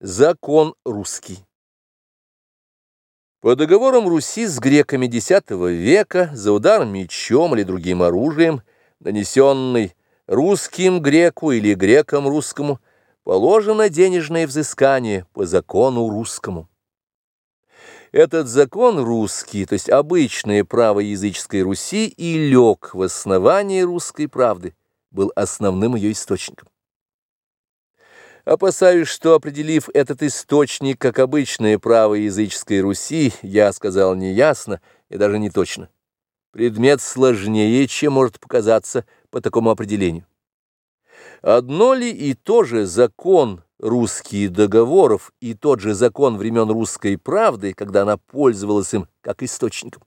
Закон русский. По договорам Руси с греками X века за удар мечом или другим оружием, нанесенный русским греку или греком русскому, положено денежное взыскание по закону русскому. Этот закон русский, то есть обычное право языческой Руси, и лег в основании русской правды, был основным ее источником. Опасаюсь, что, определив этот источник как обычное право языческой Руси, я сказал неясно и даже не точно. Предмет сложнее, чем может показаться по такому определению. Одно ли и то же закон русских договоров и тот же закон времен русской правды, когда она пользовалась им как источником?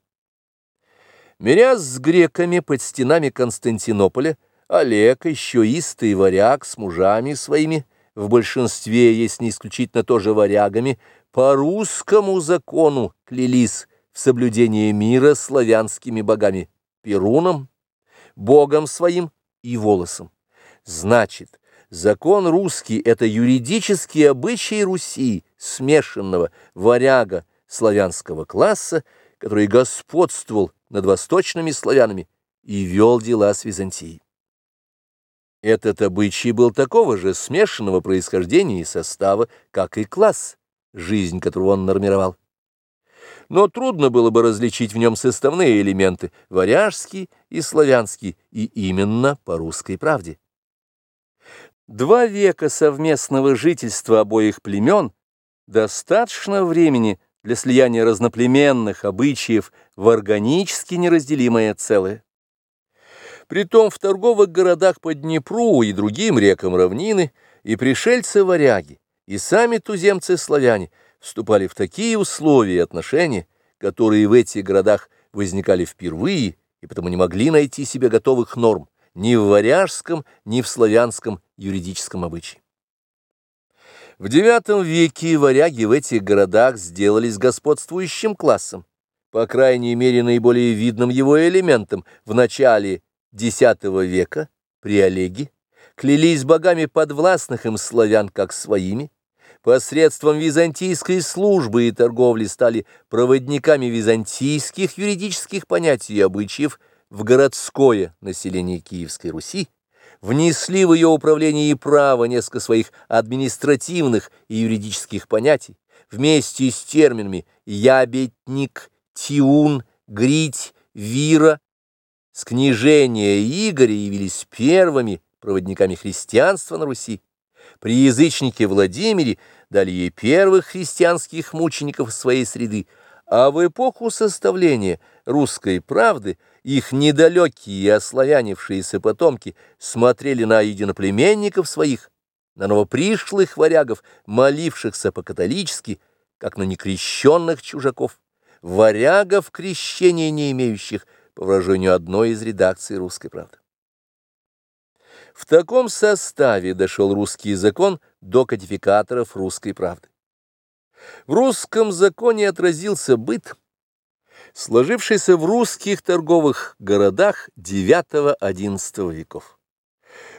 Мирясь с греками под стенами Константинополя, Олег, еще истый варяг с мужами своими, в большинстве, если не исключительно тоже варягами, по русскому закону клялись в соблюдении мира славянскими богами Перуном, богом своим и волосом. Значит, закон русский – это юридический обычай Руси, смешанного варяга славянского класса, который господствовал над восточными славянами и вел дела с Византией. Этот обычай был такого же смешанного происхождения и состава, как и класс, жизнь которого он нормировал. Но трудно было бы различить в нем составные элементы – варяжский и славянский, и именно по русской правде. Два века совместного жительства обоих племен – достаточно времени для слияния разноплеменных обычаев в органически неразделимое целое. Притом в торговых городах по Днепру и другим рекам равнины и пришельцы-варяги, и сами туземцы-славяне вступали в такие условия и отношения, которые в этих городах возникали впервые и потому не могли найти себе готовых норм ни в варяжском, ни в славянском юридическом обычае. В IX веке варяги в этих городах сделались господствующим классом, по крайней мере наиболее видным его элементом в начале X века при Олеге клялись богами подвластных им славян как своими, посредством византийской службы и торговли стали проводниками византийских юридических понятий и обычаев в городское население Киевской Руси, внесли в ее управление и право несколько своих административных и юридических понятий, вместе с терминами «ябедник», «тиун», «грить», «вира», с княжения Игоря явились первыми проводниками христианства на Руси. При язычнике Владимире дали ей первых христианских мучеников своей среды, а в эпоху составления русской правды их недалекие и ославянившиеся потомки смотрели на единоплеменников своих, на новопришлых варягов, молившихся по-католически, как на некрещенных чужаков, варягов крещения не имеющих, по выражению одной из редакций «Русской правды». В таком составе дошел русский закон до кодификаторов «Русской правды». В русском законе отразился быт, сложившийся в русских торговых городах IX-XI веков.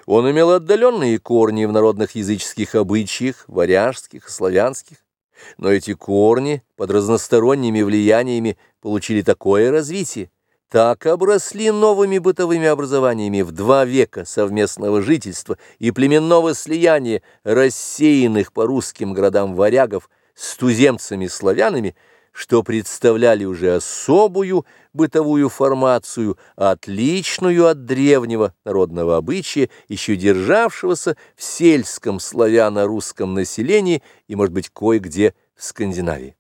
Он имел отдаленные корни в народных языческих обычаях, варяжских славянских, но эти корни под разносторонними влияниями получили такое развитие, так обросли новыми бытовыми образованиями в два века совместного жительства и племенного слияния рассеянных по русским городам варягов с туземцами-славянами, что представляли уже особую бытовую формацию, отличную от древнего народного обычая, еще державшегося в сельском славяно-русском населении и, может быть, кое-где в Скандинавии.